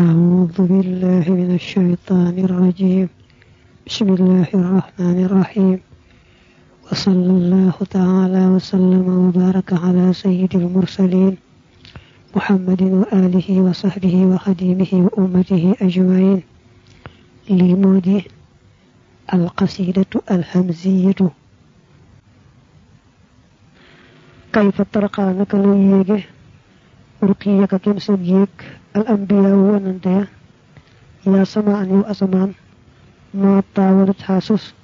أعوذ بالله من الشيطان الرجيم. بسم الله الرحمن الرحيم. وصلى الله تعالى وسلم وبارك على سيد المرسلين محمد وآله وصحبه وخديمه وأمته أجمعين. لمودي القصيدة الهمزية. كيف ترقى نكلو ruqiya ka kem seen yéeg al anbiya wonante ya sama samaan yow asamaan. Maa taawalat xaa sus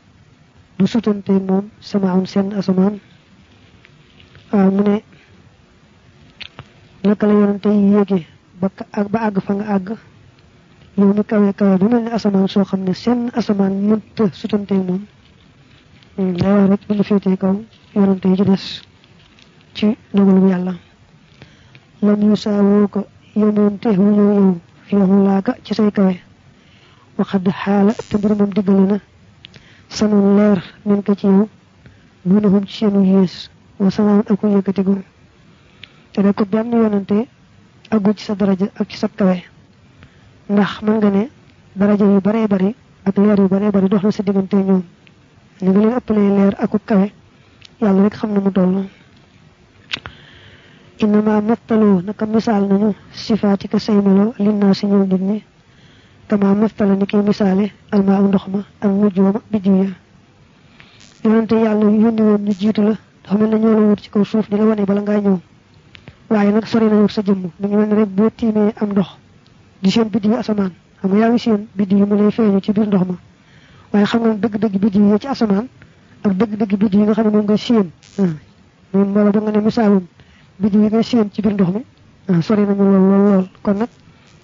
du sama moom sen seen a ah, waaw mu ne naka la yonante iya, yi yéege ak ba àgg fa nga àgg yow mi kawe kawe bi mel ni asamaan soo xam ne seen asamaan mënt sutante moom day eh, wax rek ba la féetee kaw yonante yi ci des ci dogalu lam yu saawoo ko yemoonte wu ñëw yow fi laaka ci say kawe waxad xaala te mbir moom diggale na sanul leer min ko ci yow dunahum ci seenu yees wa samaan aku yëkkatigu te ne ko benn yonante aggu ci sa daraja ak ci sa kawe ndax mën nga ne daraja yu bare bari ak leer yu bare bari dox na sa diggante ñoom ni nga leen ëppalee leer aku kawe yàlla rek xam na mu toll innama mattalu naka misaal nañu sifaati ka say melo linnaa si ñëw nit ñi kama mattala ni kiy misaale almaa ndox ma ak nujjooma biddiw ya yonante yàlla yónni woon ñu jiitu la na ñoo la wut ci kaw suuf di la wane bala ngaa ñëw. Waaye nag sori nañu sa jëmm mi ngi rek boo tiimee am ndox di seen biddiw asamaan. Xam nga yaa ngi seen biddiw yi mu lay feeñu ci biir ndox ma. Waaye xam nga dëgg-dëgg biddiw yi ci asamaan ak dëgg-dëgg biddiw yi nga xam nga seen ba nga ne biddiw yi nga seen ci biir ndox mi sori nañu lool lool lool. Kon nag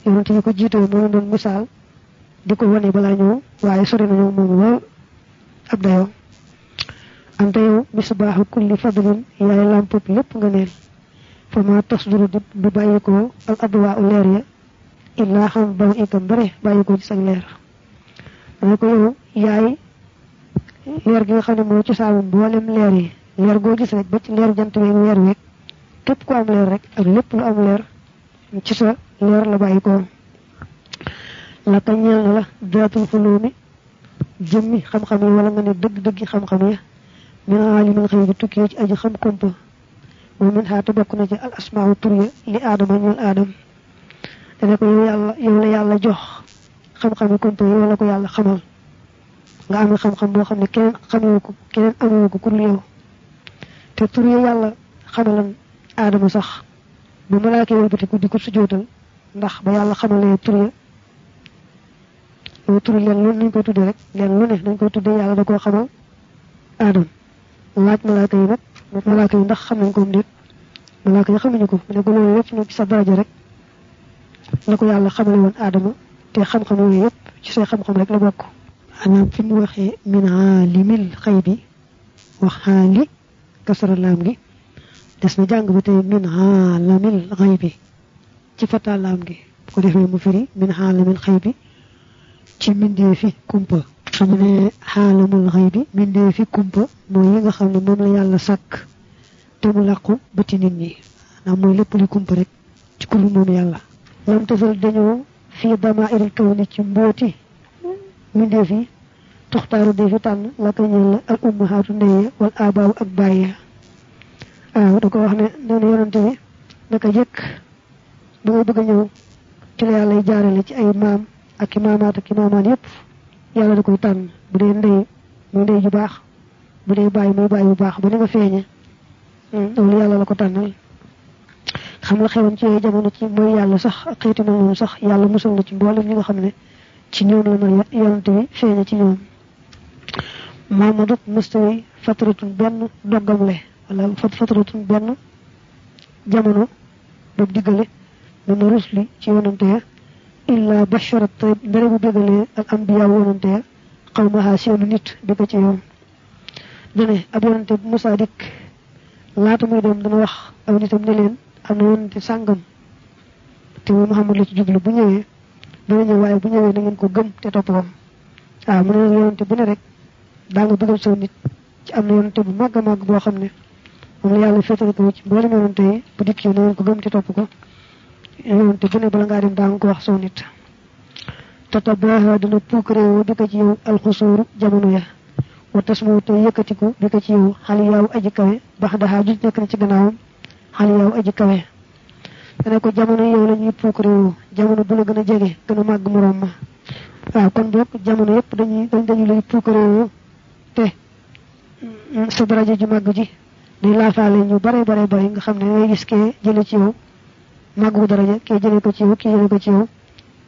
yonante yi ko jiitoo moo doon misaal di ko wane balaa ñëw waaye sori nañu moom lool. Ab dayoo anta yow misbaaxu kulli fadlin yaay lampub lépp nga neel fa ma tasduru di du bàyyikoo al adwaa leer ya illaa xam baw ikam bare bàyyikoo ci sag leer. Dana ko yow yaay leer gi nga leer yi. Leer gis rek ba ci leeru jant képp ku am leer rek ak lépp lu am leer ci sa leer la bàyyikoo la ka la daatul xuloomi jëmmi xam-xam yi wala nga ne dëgg-dëggi xam-xam ya min aalimin xëy bi ci aji xam kumpa moom min xaata bokk na ci al asmaawu tur ya li aadama ñeel aadam. Dane ko yow yàlla yow la yàlla jox xam-xami kumpa yi wala ko yàlla xamal. Nga amee xam-xam boo xam ne keneen xamewu ko keneen amewu ko yow. Te tur ya yàlla xamalan aadama sax bu malaaka wëlbatiku di ko sujootal ndax ba yàlla xamalee tur ya tur leen lu nañ koy tudde rek leen lu ne nañ koy tudde yàlla da koo xamal aadam laaj malaaka yi nag malaaka yi ndax xam nañ ko déet malaaka yi xamuñu ko mu ne ko loolu yëpp nag ci sa daraja rek la ko yàlla xamale woon aadama te xam-xam yooyu yëpp ci say xam-xam rek la bokk maanaam fi mu waxee min aalimil xëy bi wax xaali kasara laam gi des na jàng ba tey min aalamil xëy bi ci fata laam gi bu ko defee mu firi min aalamil xëy bi ci mindee fi kumpa xam ne xaalamul xëy bi mindee fi kumpa mooy yi nga xam ne moom la yàlla sàkk te mu làqu bëti nit ñi ndax mooy lépp li kumpa rek ci kullu moom yàlla lam tafal dañoo fii dama iril kaw ni ci mbooti mindee fi tuxtaaru dee fi tànn la ko ñeel la al ummahaatu ndeye wal abaaw ak bàyyi waaw da ko wax ne nee na yonante bi naka jëkk ba ngay bëgg a ñëw ci la yàlla jaarale ci ay maam ak i maamaat ak i maamaan yëpp yàlla da koy tànn bu dee ndey muy ndey ju baax bu dee bàyyi muy bàyyi bu baax ba ni nga feeñe loolu yàlla la ko tànnal. Xam la xewoon ci jamono ci mooy yàlla sax xeeti mel noonu sax yàlla musal na ci mboolem ñi nga xam ne ci ñoom la na yonante bi feeñe ci ñoom. Mamadou mustawi fatratun benn doggamle wala fatratun benn jamono boobu diggale mën rusli ci yonante ya illa basharat tayib ndere bu bégalee al ambiya yonante ya seenu nit ko ci yoon. Dane ab yonante bu musaa dikk muy dem dana wax aw nitam ne leen am na yonante sàngam te mu Muhammad la ci jublu bu ñëwee dana ñëw waaye bu ñëwee na ngeen ko gëm te topp ko. Waaw mu ne yonante bu ne rek daa nga bëggal saw nit ci am na yonante bu màgg a màgg boo xam ne moom la yàlla féetale ko ci mboolem yonante yi bu dikkee na ko gëm te topp ko. Yonante bu ne bala ngaa dem daa nga ko wax saw nit. Tatabaha dana puukreewu bi ko ci yow alxusuuru jamono ya. Wa tasmu te yëkkatiku bi ko ci yow. Xali yaaw aji kawe bax daxaa juj nekk na ci gannaawam. Xali yaaw aji kawe. Dana ko jamono yow la ñuy puukreewu jamono bu la gën a jege gën a ma. Waaw kon boog jamono yépp dañuy dañ dañu lay puukreewu te sa daraja ju màgg ji day laafaale ñu bare bare bare nga xam ne ngay gis kee jële ci yow màggu daraja kee jële ko ci yow kii jële ko ci yow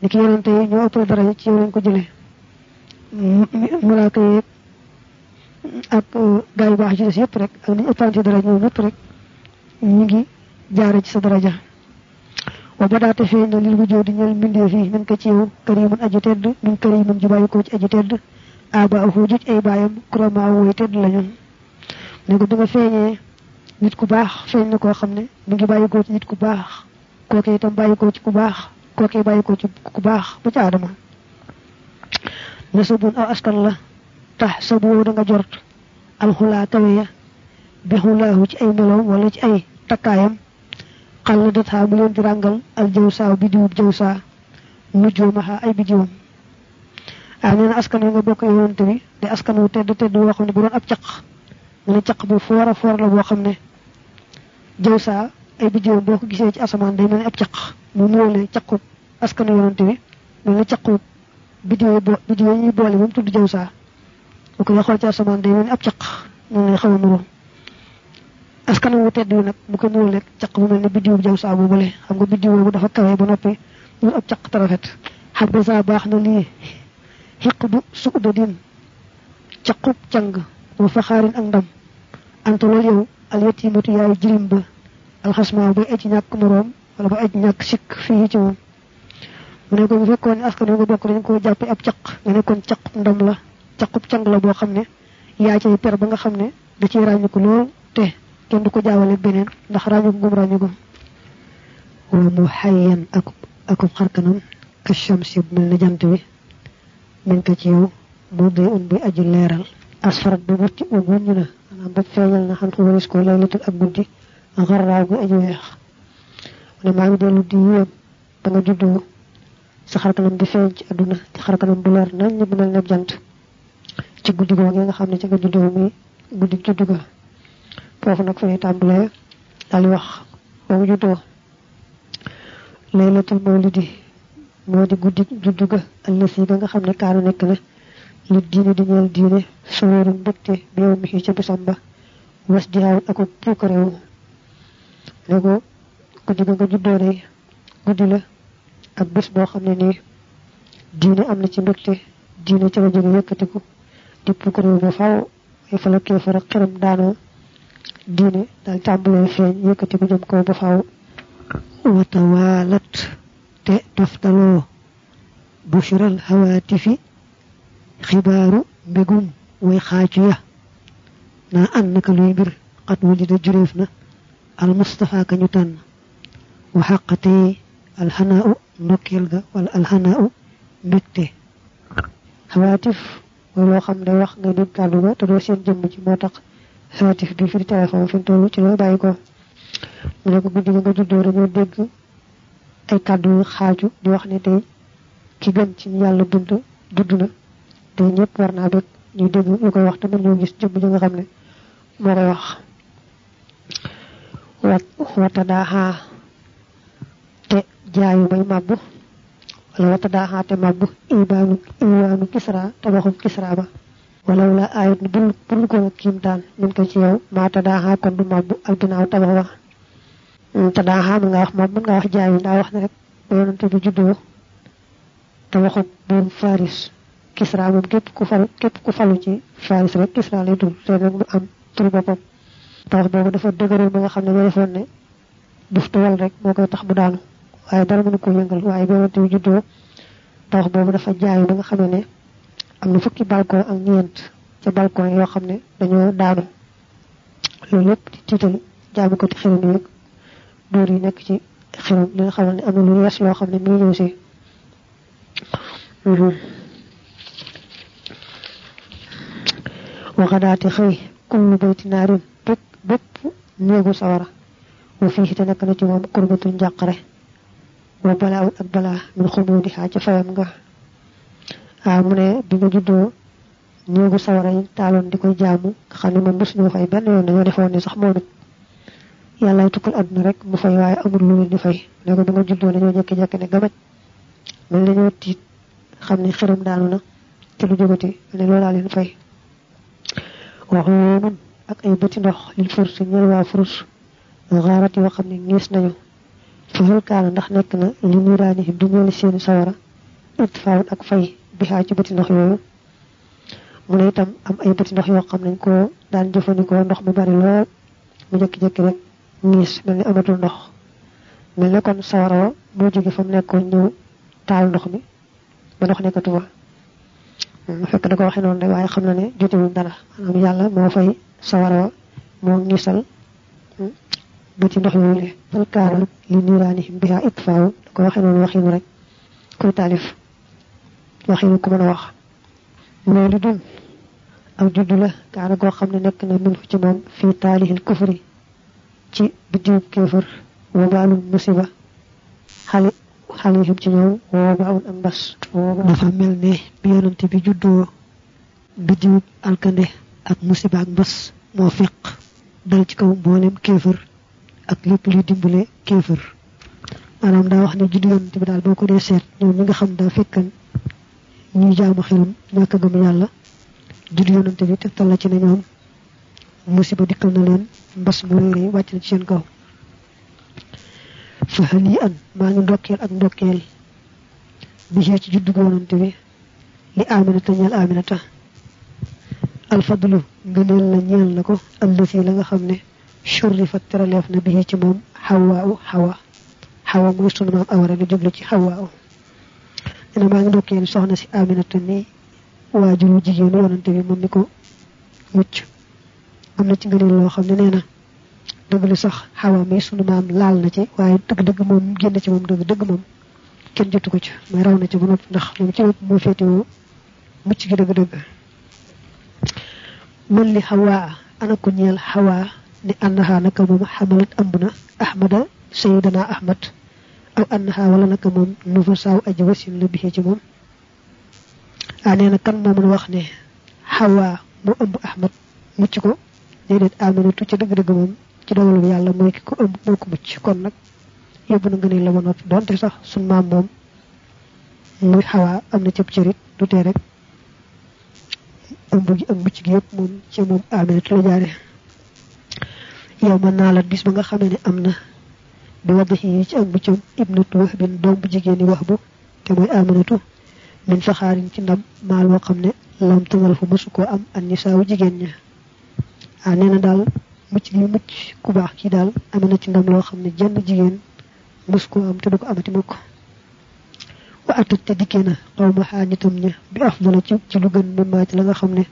ni ki yonante yi ñoo ëppal daraja ci yow lañ ko jële. Malaaka yi ak gaay yu baax ci yëpp rek ak ni ëppante daraja ñoom ñëpp rek ñu ngi jaare ci sa daraja. Wa badaate feeñ na lil bu joo di ñel mbindee fii min ko ci yow karimun aji tedd min karimun ju bàyyi ko ci aji tedd aba ahu juj ay baayam kurama woy tedd lañu ne ko bi nga feeñee nit ku baax feeñ na koo ne mi ngi bàyyi ko ci nit ku baax kooke itam bàyyi ko ci ku baax kooke bàyyi ko ci ku baax ba ci aadama nasabun aw askan la tax da nga jort alxulaa ya bi xulaahu ci ay meloom wala ci ay takkaayam xal la dat mu leen di ràngal al jëw saaw bi diwub jëw saa mujjoomaxa ay bidiwam ah nee askan nga bokk yonante bi de askan wu tedd tedd woo xam bu doon ab caq mu ne bu foor a foor la boo xam ne jëw saa ay bidiwam boo ko gisee ci asamaan day mel ni ab mu nuróole caqu askan yonante bi mel ni caqu bidiw bo bidiw ñuy boole moom tudd jëw saa bu ko xool ci asamaan day mel ni ab caq noonu lay xaw a nuroo askan wu tedd wi nag bu ko nuróole caq bu mel ni bidiw jëw saa boobule xam nga boobu dafa ba noppi ñu ab nga saa baax na lii xiq bu suudadin caqub càng wa ak ndam anta loolu yow al yatimatu yaay jirim ba alxasmaa ba aji ñàkk moroom wala ba aji ñàkk sikk fii ci moom mu ne ko bu fekkoon askan nga bokk dañ ko jàppe ab caq nga ne kon caq ndam la caqub càng la boo xam ne yaa cay per ba nga xam ne da ciy ràññu ko lool te kenn du ko jaawale beneen ndax ràññu gum ràññu ko wa mu xayyan akub akub xarkanam ka shamsi mel ne jant bi min ko ci yow mu dee un buy aji leeral asfarat ba mucc u guñu na maanaam ba feeñal na xam waris ko laylatul ak guddi xarraaw gu aji weex. Ne maa ngi dellu di yéem ba nga juddoo sa xarkanam di feeñ ci àdduna ci xarkanam bu leer nañ bu mel ne jant. Ci guddi googee nga xam ne ci nga juddoo muy guddi juddu ga. Foofu nag fa ñuy tàmbalee daal di wax ba mu juddoo laylatul mawlidi moo di guddi juddu ga allasi ga nga xam ne kaanu nekk na li diine di ñeel diine sororu mbégte bi yow mi ca bisam ba was jihaawul ako puukarewu ne ko guddi ga nga juddoo day guddi la ak bés boo xam ne nii diine am na ci mbégte diine ca la jóge yëkkatiku di puukarewu ba faw ay fala kéefar ak xeram daanoo diine daal tàmbalee feeñ yëkkatiku jëm kaw ba faw watawaalat te toftaloo bushiral hawaatifi xibaaru mbégum way ya. Naa an naka luy mbir xat wulida juréef na al mustafa ka ñu tànn. Wa xaqatee alxanaau ndokkeel ga wala alxanaau mbégte. Xawaatif mooy loo xam ne wax nga dégg kàddu ga te doo seen jëmm ci moo tax. Xawaatif bi fi téléphone fi toll ci loo bàyyi ko. Mu ne ko nga juddoo dégg ay kàddu xaaju di wax ne ki gën ci yàlla dudd na te ñëpp war naa bëgg ñu dégg ñu koy wax te ñoo gis jëmm ji nga xam moo koy wax. Wat wata daaxaa te jaayu may màbbu. Wala wata daaxaa te màbbu ibaanu ibaanu kisra tabaxum kisra ba. Wala wala ayat ni bul bul ko ak kiimtaan min ko ci yow maa ta daaxaa kon du màbbu ak dinaaw tabax wax te daaxaa mën nga wax mën nga wax jaayu ndaa wax rek ba yonante bi juddoo tabaxum buur faris kisra moom képp ku falu képp ku falu ci faris rek kisra lay dul te nag mu am tur boppam. Tabax boobu dafa dëgëral ba nga xam ne ba defoon ne buf tawal rek moo tax bu daanu. Waaye dara mënu ko yëngal. Waaye ba yonante bi juddoo tabax boobu dafa jaayu ba nga xam ne am na fukki balcon ak ñeent ca balcon yoo xam ne dañoo daanu. Loolu lépp di tiital jaamu ko ci xiram yi dóor yi nekk ci xiram li nga xamal ne am na lu yees loo xam ne mi ngi ñëw si ci balaa min xumuudi xaa ca fayam nga waaw mu ne bi nga juddoo néegu sawara yi taaloon di koy jaamu nga xam ne moom mos ñu fay benn yoon dañoo defoon ni sax moom it yàlla tukkal àdduna rek mu fay waaye amul lu leen di fay ne ko nga juddoo dañoo jekki-jekki ne gamaj mel dañoo tiit xam ne xëram daanu na te lu jógati ne loolu laa leen fay waxu mun ak ay bëti ndox lil furs ñeel waa furs xaarat yoo xam ne ngiis nañu. Fahal kaana ndax nekk na li niiraani du ñeeli seeni sawara it faawut ak fay bi xaa ci bëti ndox yooyu. Mu ne itam am ay bëti ndox yoo xam nañ ko daan jëfandikoo ndox mu bari lool. Mu jëkki-jëkki rek ngiis mel ni amatul ndox. Mel ne kon sawara wa moo jóge fa mu nekkoon ñëw ba ndox nekkatu fa fekk da ko waxee noonu rek waaye xam na ne jotewuñ dara maanaam yàlla moo fay sawara wa moo ngisal bëti ndox yooyu fal kaana li niiraanihim biha itfaaw da ko waxee noonu waxinu rek kuy taalif waxinu ku mën a wax mooy lu dul aw juddu la kaana goo xam ne nekk na min ci moom fii taalihil kufri ci biddiw kéefër wa baalum musiba xale yi ci ñoom woo ba awun ak mbas dafa mel ne bi yonante bi juddoo biddiw alkande ak musiba ak mbas moo feq dal ci kaw mboolem kéefër. Ak lépp luy dimbale kéefër. Maanaam daa wax ne juddu yonante bi daal boo ko dee seet ñoom ñi nga xam daa fekkan ñuy jaamu xelum ñàkk gëm yàlla juddu yonante bi tegtal la ci ne ñoom musiba dikkal na leen mbas mu réere wàcc na ci seen kaw fa hal yi an maa ngi ndokkeel ak ndokkeel bi ci juddu yonante bi li aminata ñeel aminata alfadlu ngëneel la ñeel na ko allati la nga xam ne shurrifat teraleef na bi ci moom xawaa xawa xawa mooy sunu maam awara nga jublu ci xawaa ina maa ngi ndokkeel soxna si aminata ni waajuru jigéenu yonante bi moom ni ko mucc am na ci ngëneel loo xam ne nee na dëgg la sax xawa mi sunu maam laal na ci waaye dëgg-dëgg moom génn ci moom dëgg dëgg moom kenn jotu ko ci mooy raw na ci ba noppi ndax moom ci bopp moo féetewoo mucc gi dëgg-dëgg. Man li xawaa ana ko ñeel xawaa ni annaha naka moom xamalat ëmb na ahmada sayidana ahmad aw annaha wala naka moom nufa saaw aji wasin la bixee ci moom. Ah nee na kan moo mën wax ne xawaa moo ëmb ahmad mucc ko déedéet aminatu ci dëgg-dëgg moom ci dogalu yàlla mooy ki ko ëmb moo ko mucc. Kon nag yóbbu na ngëneel la ba noppi. Donte sax suñ maam moom muy xawaa am na cëb cërit du tee rek. Ëmb gi ak mucc gi yëpp moom ci moom aminatu la jaare. Yow mën la bis ba nga xamee ne am bi wadd ci ak muccam ibnatu wax bin doom bu jigéen yi wax bu te mooy aminatu min faxaarin ci ndam maa loo xam lam tanal fu mësu koo am an nisaawu jigéen ña. Ah nee na mucc gi mucc ku baax kii daal. Na ci ndam loo xam ne jenn jigéen mësu koo am te du ko amati mukk. Wa atat te dikkee na xaw ma xaa ña bi afdala ci ci lu gën mimmaa ci la nga xam ne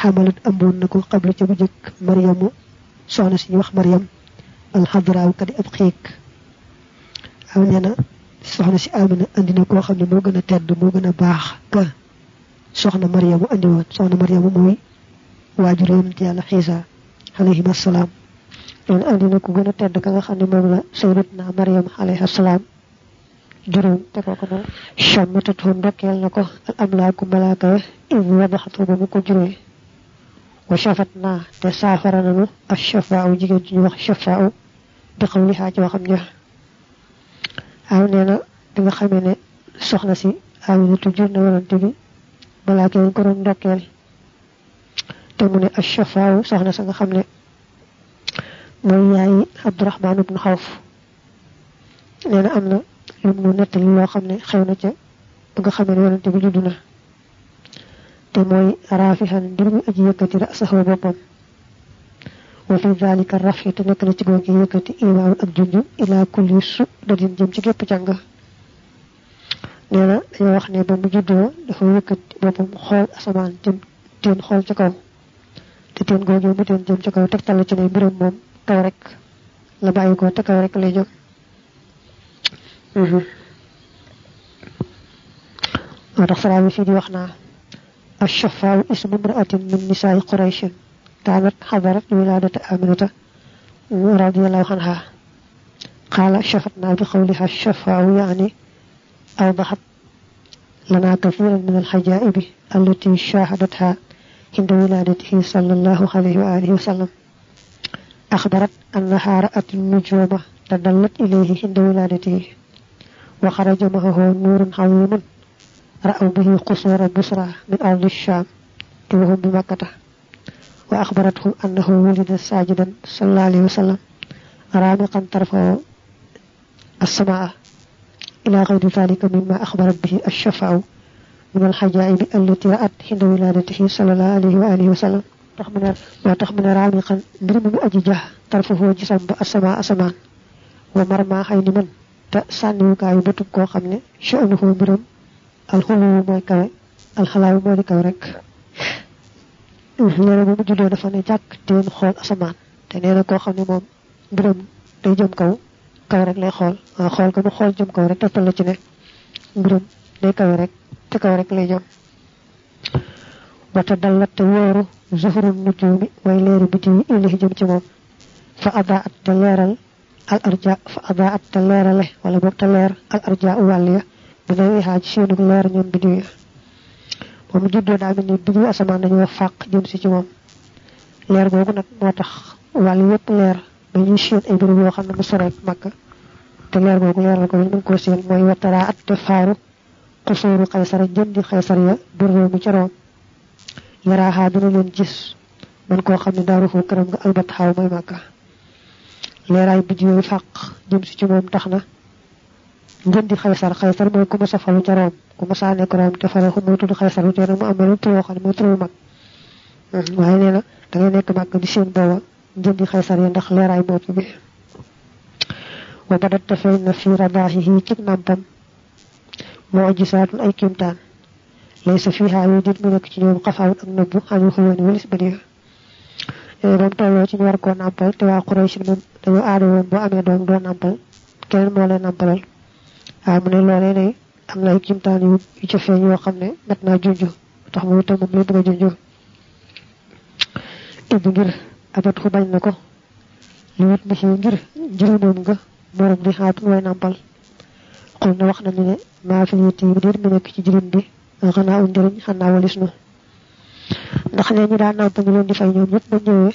xamalat amboon na ko xabla ca bu jëkk mariamu soxna si ñu wax mariam alxadraaw kadi ab xiik aw nee na soxna si amina andi na koo xam ne moo gën a tedd moo gën a baax ka soxna mariamu andi woon. Soxna mariamu mooy waajur yonent yàlla xiisa alayhim assalaam loolu andi na ku gën a tedd ka nga xam ne moom la sayyidatna mariam alayhi assalaam juróom te kooku moom chammatatu ndokkeel na ko al amlaaku malaaka id wadaxatu ba mu ko juróoy wa shafat naa te saafara nanu ak shafaaw jigéen ci ñu wax shafaaw bi xam li xaa ci waxam ja aw nee na bi nga xamee soxna aminatu jur na yonante bi malaaka yi ko doon ndokkeel te mu ne ak shafaaw soxna sa nga xam ne mooy yaayi abdurahmaan ibnu xawf. Nee na am na lu mu nettali loo xam ne xew na ca ba nga xamee ne yonante bi judd na. Te mooy raafixan mbir mi aji yëkkati rasaxoo boppam. Wa fi dalika rafi te nekk na ci googi yëkkati imaam ak junj ila kulli su dadin jëm ci gépp càng nee na dañoo wax ne ba mu juddoo dafa yëkkati boppam xool asamaan jëm teen xool ca kaw te teen googi mu teen jëm ca kaw tegtal la ci ne mbiram moom kaw rek la bàyyi ko te kaw rek lay jóg moo tax saraa bi fii di wax naa الشفاء اسم امرأة من نساء قريش كانت حضرت ولادة آمنة رضي الله عنها قال شفتنا بقولها الشفاء يعني أوضحت لنا كثيرا من الحجائب التي شاهدتها عند ولادته صلى الله عليه وآله وسلم. أخبرت أنها رأت النجوم تدلت إليه عند ولادته وخرج معه نور عظيم. رأوا به قصور بصرى من أرض الشام وهم بمكة. وأخبرته أنه ولد ساجدا صلى الله عليه وسلم. رامقا طرفه السماء. إلى غير ذلك مما أخبرت به min haja ini alu ra'at hinda wiladatihi sallallahu alayhi wa alihi wa sallam tax mu ne moo tax ya mu ne raamiqan mbir mu aji jax tarfuhu gisam ba asama asamaan wa marma xay ni man. Te sànniwukaayu bëtub koo xam ne sha'nuhu mbiram alxuluwu mooy kawe alxalaayu moo di kaw rek neena bu mu juddoo jak ne jàkk teen xool asamaan te neena koo xam ne moom mbiram day jëm kaw kaw rek lay xool waaw ah, xool ko mu xool jëm rek ne mbiram rek te kaw rek lay jëm wata dallat te wóoru zuhurun nujumi way leeri biti yi ilahi jëm ci moom fa ada at te leeral al arja fa ada at te leerale wala boog te leer al arja wàll ya bi ci seenug leer ñoom bidi ya moom juddoo daa mel ni bidi asamaan dañoo fàq jëm si ci moom leer googu nag moo tax wàll yépp leer ba ñuy ay bërëb yoo xam ne mu soreek màkk te leer googu leeral ko ñu koo seen mooy wataraa at te faaru xusooru xaysara jëndi xaysar ya bir réew mi ca room yaraaxaa dina leen gis man koo nga albat xaaw mooy màkka leeraay bij yooyu fàq jëm si ci moom tax na njëndi xaysar xaysar mooy ku ma sa falu ca room ku ma saa nekk room te fale ko mooy tudd xaysar te nag mu am lu turoo xam ne mooy turoo mag waaye da ngay nekk màkk di seen njëndi xaysar ya ndax bi wa badat fi mu'jisaatun ay kimtaan laysa fiha yu dit mu nekk ci ñoom xafaawut ak nëbbu xañu xulooni walis ba diya doom tolloo ci ñu war koo nàmpal te waa Quraysh moom dañoo aada woon boo amee doom doo nàmpal keneen moo lay nàmpalal waaye mu ne loolee ne am na ay kimtaan yu yu ca feeñ yoo xam ne mat naa junju tax mu itam moom lay bëgg a junju ibu ngir abat xu bañ na ko li wut mi ngir njëriñoom nga morom di xaatun way nàmpal xul na wax nañu ne maa fi yitti bi déet mu nekk ci jirim bi xanaa u njëriñ xanaa walis nu ndax ne ñu daan nàmpal ñu di fay ñoom ñëpp ba ñëwee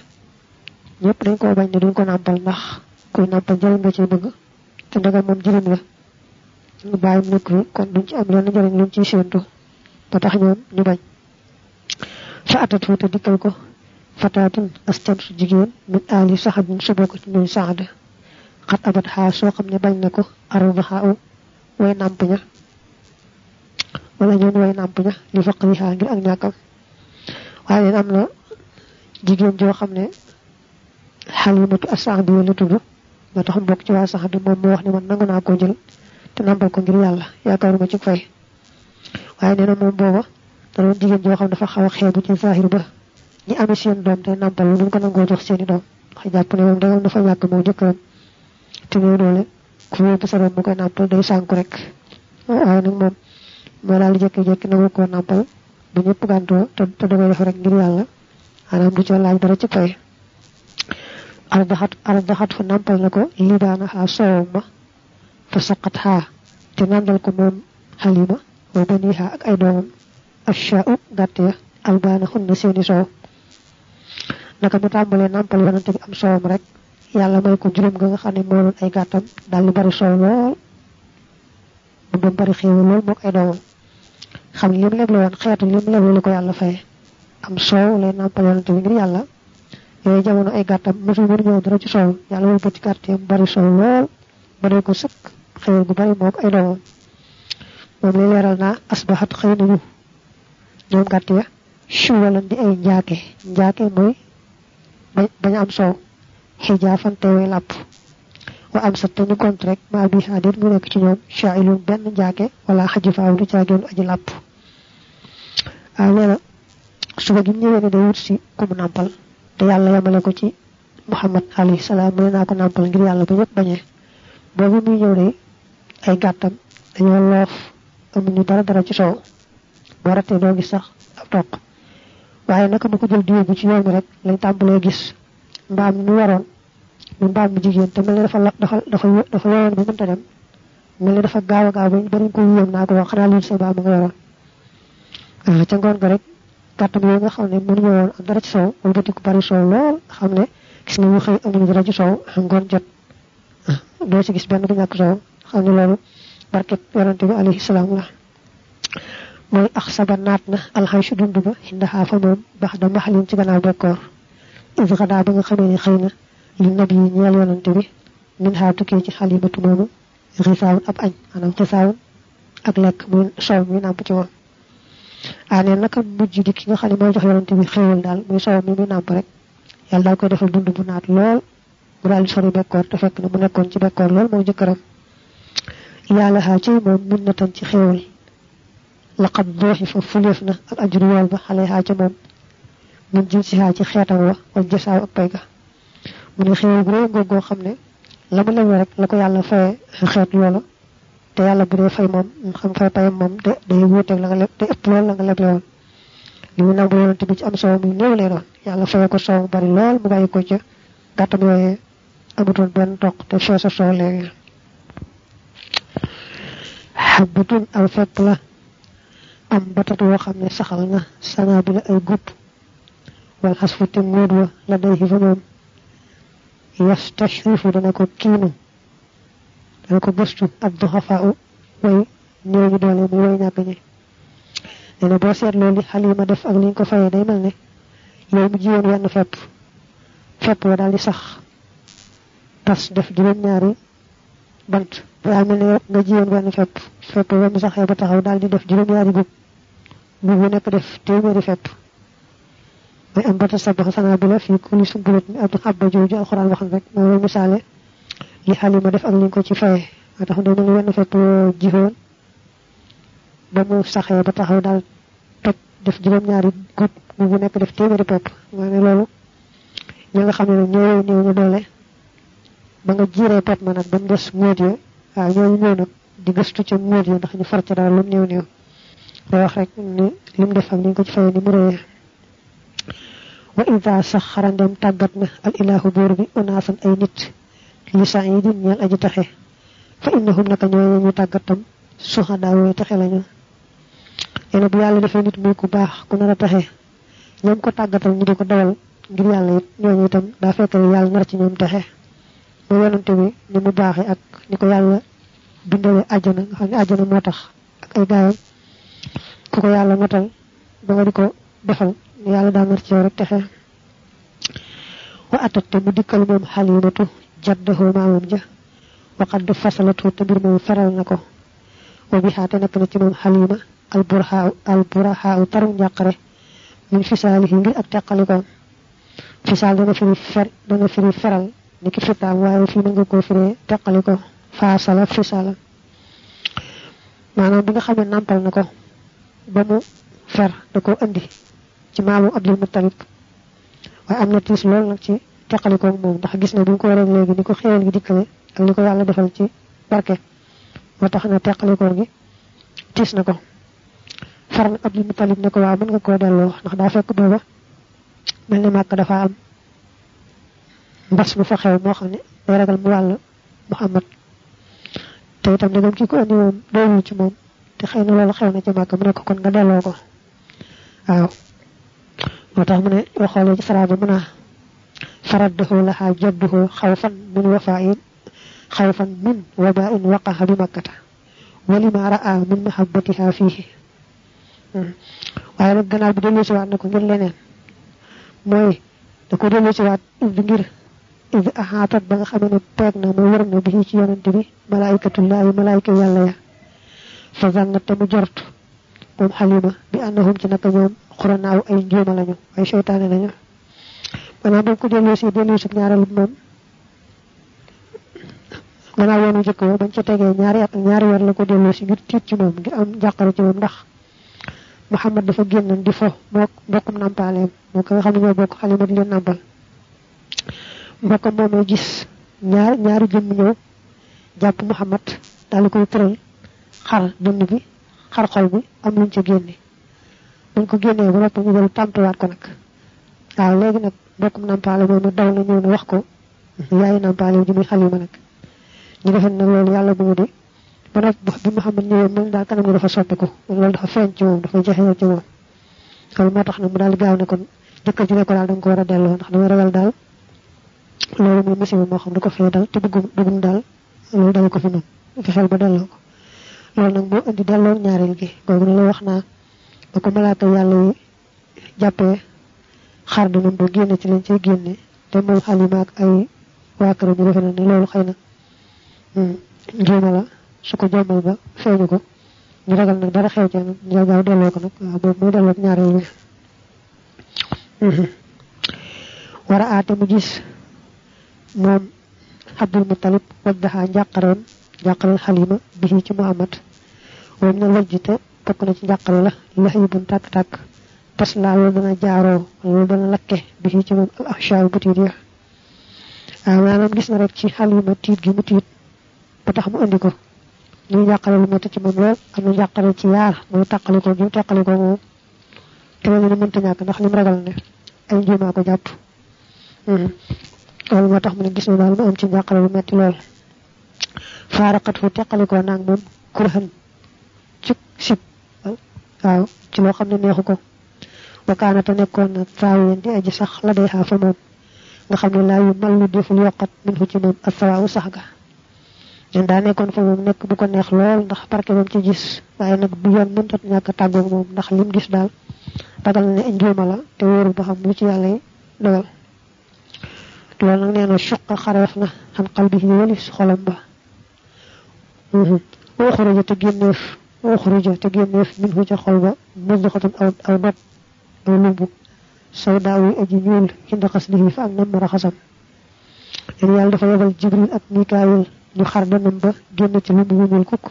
ñëpp dañ koo bañ ne duñ ko nàmpal ndax kuy nàmpal njëriñ nga ci bëgg te ndagam moom jirim la ñu bàyyi nekk fi kon duñ ci am lenn njëriñ luñ ciy séentu ba tax ñoom ñu bañ fa atat fu te dikkal ko fataatun astam su jigéen min aali saxabin su bokk ci ñuy saxada xat abat xaa soo xam ne bañ na ko arba xaa u way nàmp ña wala ñoon way nàmp ña faq yi xaa ngir ak ñàkkam waaye am na jigéen joo xam ne xalimatu asax bi la tudd nga tax mbokk ci waa sax di moom mu wax ne man nangu naa koo jël te nàmpal ko ngir yàlla yaakaaruma ci fay waaye nee na moom booba da doon jigéen joo xam ne dafa xaw a ci zahir ba ñi amee seen doom te nàmpal lu. Ko nangoo jox seeni doom ndax jàpp ne moom dangam dafa ñàkk moo jëkkëram te ñoo doole ku yóbbu sa doom mu koy nàmpal day sànku rek waaye nag moom moo daal jékki-jékki nangu koo nàmpal bu ñëpp gàntoo te te da koy def rek ngir yàlla maanaam du ca laaj dara ci fay ardaxat ardaxat fu nàmpal na ko libaana xaa soowam ma fa saqat xaa te nàndal ko moom xalima wa bani xaa ak ay doomam ashaa u gàtt ya xun na seeni soow naka mu tàmbalee nàmpal yonante bi am soowam rek yàlla may ko juróom ga nga xam moo doon ay gàttam daal di bari soow lool bari xéewal lool mook ay doomam xam lim leble woon xeetu lim leble li ko yàlla faye am soow lay nàmpal yonante bi ngir yàlla. yooyu jamono ay gàttam mosul mën ñëw dara ci soow. yàlla wal ko ci gàtt yi bari soow lool. ba doy ko sëkk. xéewal gu bari mook ay doomam moom lay leeral naa asbaxat xëy nañu. ñoom gàtt ya suwalan di ay njaake. njaake mooy bañ am soow. xijaafan teewee làpp. wa am sat te ñu kont rek. maa bi xaadit mu nekk ci ñoom. shailun benn njaake. wala xaji faaw du caageenu aji làpp waaw nee na suba gi ñëwee ne day wut ku mu nàmpal te yàlla yamale ko ci muhammad alayhi salaam mu naa ko nàmpal ngir yàlla ba ñëpp bañee boobu muy ñëw de ay gàttam dañoo loof amuñu dara dara ci soow boo rattee doo gis sax ab toq waaye naka mu ko jël di yóbbu ci yoon rek lañ tàmbalee gis mbaam mi waroon mu mbaam mi jigéen te mel ne dafa dafa dafa dafa yoroon ba mënta dem mel dafa gaaw gaaw ba bari ko yëm naa ko wax xanaa lii sa baa mu nga yoroon ah ca ngoon ga rek kàttam yooyu nga xam ne mënu ñu woon am dara ci sow wala bëti ko bari sow lool xam ne gis nga ñu xëy amuñu dara ci sow ngoon jot doo ci gis benn bu ñàkk sow xam ne loolu barket yonante bi alayhi salaam la mooy ax saba naat na alxaysu dund ba indaxaa fa moom bax da mbaxalin ci gannaaw bekkoor is xadaa ba nga xamee ne xëy na li nabi yi ñeel yonante bi min xaa tukkee ci xalimatu moomu xisaawun ab añ maanaam xisaawun ak lekk muy sow muy nàmp ci moom aanee naka mujj di ki nga xam ne mooy jox yonante bi xéewal daal muy sow mi muy nàmp rek yàlla daal koy defal dund bu naat lool mu daal di sori bekkoor te fekk na mu nekkoon ci bekkoor lool moom jëkkëram yàlla xaa ci moom min na tan ci xéewal laqad dooxi fa fuleef na al ajru yool ba xale xaa ca moom min jëm si xaa ci xeetam wa wal jësaaw ak pay ga mu ne xéewal bu réy ngoog goo xam ne la mu lewee rek la ko yàlla faye xeet loola te yàlla bu dee fay moom xam fay payam moom te day wuuteeg la nga leb te ëpp lool la nga leble woon. Li mu nangu yonante bi ci am soow muy néew lay doon. Yàlla ko soow mu bari lool mu bàyyi ko ca gàttam yooyee amutoon benn toq te feesa soow léegi. Xabbatun aw la am batat woo xam ne saxal na sanaa bi la ay gupp. Wal xas fu te móod wa la day fa moom. Yastashrifu dana ko kiinu dana ko gëstu ak duxafaa u way néew ñu doole muy way ñàkk ñi nee na boo seetloo li xalima def ak liñ ko fayee day mel ne yow mu jiwoon wenn fepp fepp wa daal di sax tas def juróom-ñaari bant. Daa mel ne nga jiwoon wenn fepp fepp ba mu saxee ba taxaw daal di def juróom-ñaari gub bu. Bu nekk def téeméeri fepp mooy am bata sabax sanaa bi la fii kulli sumbulat mi ab abba jooju alxuraan waxam rek. Moo lay misaale li xalima def ak liñ ko ci faye moo tax mel ni wenn fepp jiwoon ba mu saxee ba taxaw daal toj def juróom-ñaari gub bu bu nekk def téeméeri pepp mooy ne loolu ñi nga xam ne nag ñoo néew ñu doole. Ba nga jiiree pepp ma nag ba mu des móot ya. Ñooñu ñëw nag di gëstu ca móot ya ndax ñu far dara lu mu néew day wax rek ni lim def ak liñ ko ci fayee ni mu réyee wa ida sax xarandem tàggat na al ilahu buur bi unaasan ay nit li sa yi di ñeel aji taxe fa innahum naka ñooñu ñu tàggatam suhadaa wooy taxe lañu yéen bu yàlla defee nit muy ku baax ku nar a taxe ñoom ko tàggatal ñu di ko dawal ngir yàlla it ñooñu itam daa fekk ne yàlla nar ci ñoom taxe mu yonante bi ni mu baaxee ak ni ko yàlla bindalee àjjana nga xam ne àjjana moo tax ak ay gaayam ku ko yàlla notal ba nga di ko defal yàlla daa nar ci yow rek texe wa atat mu dikkal moom xalimatu jaddahu maamam ja waqad fasalatu te mbir moom feral na ko wa bi xaate nekk na ci moom xalima alburaxaa alburaxaa taru njàqare min fisaalihi ngir ak teqalikoom fisaal dana firi fer dana firi feral ni ki fitaam waaye fii na nga koo firee teqaliko faasala fisaala maanaam bi nga xam ne nàmpal na ko ba mu fer da ko andi ci maamu abdul muttalib waaye am na tiis lool nag ci teqalikoom moom ndax gis na nga ko waree léegi ni ko xéewal gi dikkale ak li ko yàlla defal ci barke. moo tax na teqalikoom gi tiis na ko. Far nag abdul muttalib ne ko waaw mën nga koo delloo ndax daa fekk booba mel ni màkk dafa am mbas mu fa xew moo xam ne day ragal mu wàll muhammad. Te itam ndegam kii ko andi moom doyul ci moom te xëy na loolu xew na ci màkk mu ne ko kon nga delloo ko. Waaw. Moo tax mu ne waxoolee ci saraaba mën a laha jadduhu xawfan min wafain xawfan min wabain waqaha bi makkata walima raa min mahabbatiha fihi waaye nag gannaaw bi delloo si waat na ko ngir leneen mooy da ko delloo si waat indi ngir indi axaatat ba nga xamee ne peeg na mu wër na bi ci yonante bi malaayikatullahi malaayika yàlla ya fa zannat te mu jort moom xalima bi annahum ci naka ñoom xuranaaw ay njuuma lañu ay seytaane lañu maanaam ba ko delloo si delloo si ñaareelu moom gannaaw yoonu jëkk wa bañ ca tegee ñaari at ñaari weer la ko delloo si ngir tiit ci moom ngir am jàqare ci moom ndax Muhammad dafa génn di fo mook mbokkum nàmpaaleem moo ko nga xam ne ñoo bokk xalima di leen nàmpal mbokkam moomee gis ñaar ñaari jëmm ñëw jàpp Muhammad daal koy tëral xar dund bi xar xol bi am luñ ca génne buñ ko génnee ba noppi ñu jël tàmtuwaat ko nag waaw léegi nag mbokkum nàmpaale moomu daw na ñëw na wax ko. Yaayu nàmpaale ji muy xalima nag ñu defen nag loolu yàlla bu mu di. Ba nag bi muhammad ñëwee moom daal kanam dafa soppiku loolu dafa feeñ ci moom dafa jaxee ci moom. Loolu moo tax nag mu daal gaaw ne kon jëkkër ji ne ko daal da nga ko war a delloo ndax dama ragal daal loolu muy musiba moo xam da ko fee dal te bëggum bëggum daal loolu dal ko fi noonu fexeel ba delloo ko. Loolu nag moo indi delloo ñaareel gi. Googu ne la wax naa ba ko malaaka yàlla yi jàppee xar di moom ba génne ci lañ cay génne. te moom xalima ak ay waa ñu defe na ne loolu xëy na njuuma la su ko jommal ba feeñu ko. ñu ragal nag dara xew ci nag ñu gaaw delloo ko nag waaw boobu muy delloo ñaareel bi. War a aate mu gis moom abdul mutalib wajdaha njàqareem njàqareel xalima bi ci muhammad. Moom na lajjite bokk na ci njàqare la lax yi bun tàkk-tàkk tas laa loolu dana jaaroo loolu dana lakke bi ci moom al ahshaaru butiit ya waaw maanaam gis na rek ci xalima tiit gi mu tiit ba tax mu indi ko ñu njàqare lu metti ci moom lool am na njàqare ci yaar mooy tàqaliko gi mu tàqaliko moom te moom ne mënta ñàkk ndax lim ragal ne ay njuumaa ko jàpp loolu moo tax mu gis na daal mu am ci njàqare lu metti lool faaraqat fu teqalikoo naag moom kurhan ci sib waaw ci loo xam ne wakaana te nekkoon na faawiyen di aji sax la day fa moom nga xam ne laa yu mallu deful yokkat min fu ci moom ak sawaawu sax ga ñun daa nekkoon fa moom nekk bu ko neex lool ndax barke moom ci gis waaye nag bu yoon mënta ñàkk tàggoog moom ndax lim gis daal ragal na ne njuuma la te wóorul ba xam lu ci yàlla dogal loolu nag nee na suqa xareef na xan xal bi walis xolam ba waxuruja te génneef waxuruja te génneef min hu ca xol ba mudduxatan aw aw aw lumbu saw daaw yi aji ñuul ci ndaxas lihi fa ak nam raxasam yéen yàlla dafa yebal jibril ak mikaayil ñu xar danam ba génn ci lumbu wu ñuul kukk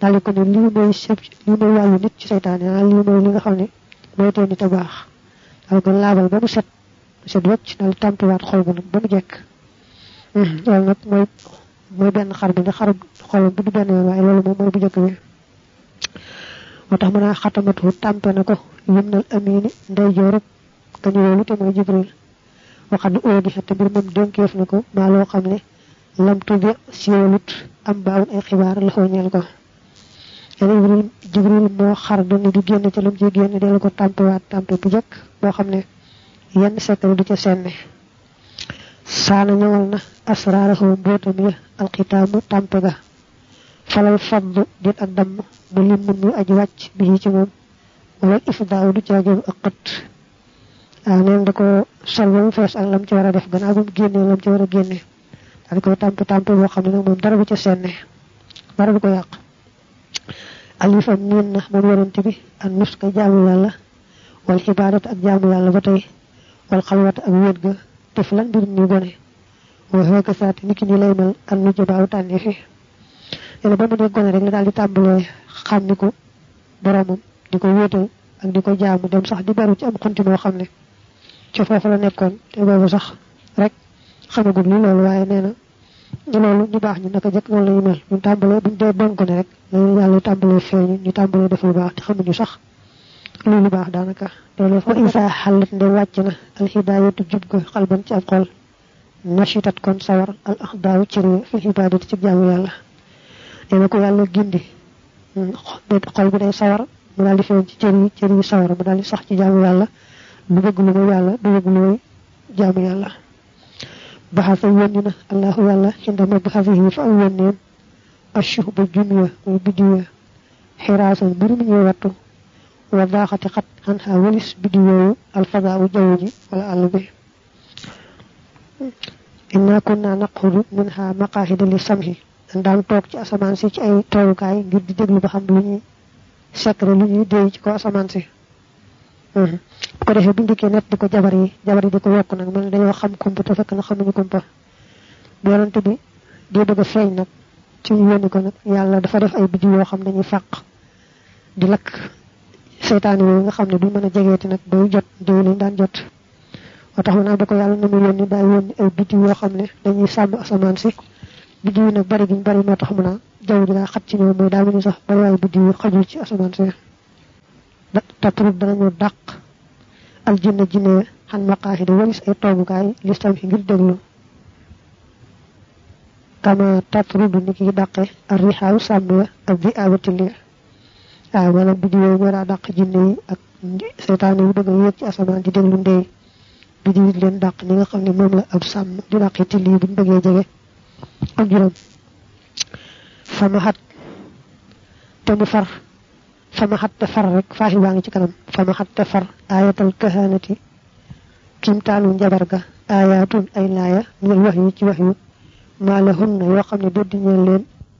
daal di ko ne lii mooy sëb lii mooy wàllu nit ci seytaane ah lii mooy li nga xam ne mooy tee nit a ko laabal ba mu set set wecc daal tàmpiwaat xol ba ba mu jekk loolu nag mooy mooy benn xar bi ne xar xolam bu du benn waaye loolu moom mooy bu jëkk bi moo tax mën a xatamatu tàmpe na ko yumnal amini ndey joorub kañu loolu te mooy jibril waxat du óodi te mbir moom dénkeef na ko maa loo xam ne lam tudde siiwalut am baawun ay xibaar la xooñeel ko jibril jibril moo xar dani di génn ca lam ci génn dellu ko tàmpewaat tàmpe bu jëkk boo xam ne yenn sekkari du ca senne saana ñëwal na asraarahu mbootam ya alxitaamu tàmpe ga falal fadd dit ak damm mu lim mun muy aji wàcc bi ci moom wala ifdaaw du caagéen ak xët. Waaw neen da ko sol ba mu ak lam ci war a def gannaaw bu mu génnee lam ci war a génne. Daal koy tàmpe tàmpe boo xam ne dara bu ca senne dara du ko yàq. Alifam niin na moom yonente bi ak nus ka jaamu yàlla wal xibaadat ak jaamu yàlla ba wal xalwat ak wéet ga def lan mbir mi gone. Wa haka saati niki ni lay mel an nu jabaaw tànni fi nee na ba mu dee gone rek la daal di tàmbalee xam ni ko boromam di ko wéetal ak di ko jaamu dem sax di baru ci am xunti moo xam ne ci foofu la nekkoon te boobu sax rek xamagul li loolu waaye nee na ñu loolu baax ñu naka jëkk noonu la ñu mel. Ñu tàmbalee buñ dee doon gone rek la yàlla tàmbalee feeñu ñu tàmbalee def lu baax te xamuñu sax lu lu baax daanaka. Loolu fa isa xalat nde wàcc na alxidaayatu jub ga xalban ci xol nashitat kon sawar al axdaaw cëri fi xibaadati ci jaamu yàlla nee na ko yàlla gindi. Xol bi day sawar mu daal di feeñ ci cër yi cër yi sawar mu daal di sax ci jaamu yàlla. Lu bëgg lu muy yàlla du bëgg lu jaamu yàlla. Baxasa yónni na allahu yàlla inda ma baxasihi fa am yónneem ashuh ba jumiya muy biddiwa xiraasan mbir mi ñuy wattu. Wa daaxati xat xan xaa walis biddi yooyu alfadaa u jaww ji wala àll bi. Inna kunna naqudu min ha maqaahida li samhi daan toog ci asamaan si ci ay toogukaay ngir di déglu ba xam lu ñuy secret lu ñuy déy ci ko asamaan si ko defee bu ndikkee net di ko jabar yi jabar yi di ko yokk nag mel dañoo xam kumpa te fekk na xamuñu kumpa bu yonante bi di bëgg a feeñ nag ci ñu yónni ko nag yàlla dafa def ay biddi yoo xam dañuy fàq di lakk seytaane yooyu nga xam ne duñ mën a jegeeti nag bay jot déw lañ daan jot. Moo tax naa ba ko yàlla na mu yónni daa yónni ay biddi yoo xam ne dañuy sàmm asamaan si biddi yi nag bari giñ bari moo tax mu naa jaww ji daa xat ci ñoom mooy daa mu ñu sax bari waaye biddi yi xajul ci asamaan si. Taprub danañu dàq al jinne jinne xan maqaaxida walis ay toogukaay listam fi ngir déglu. Kama tatrudu ni ki daqe ar rihaaw sàmm ya ak bi awati li. Ah wala biddiw yooyu ñoo daa dàq jinne yi ak seytaane yu bëgg ci asamaan di déglu ndey. Biddiw leen dàq ni nga xam ne moom la ab sàmm di dàqe buñ bëggee jege ak juróom famahat te mu far famahat te far. Rek faaxi baa ngi ci kanam. Famahat te far. Ayatal kahanati. Kimtaanu njabar ga. Ayatun ay laaya. Ngir wax yu ci wax yu maa la hunna yoo xam ne doddi ñeel leen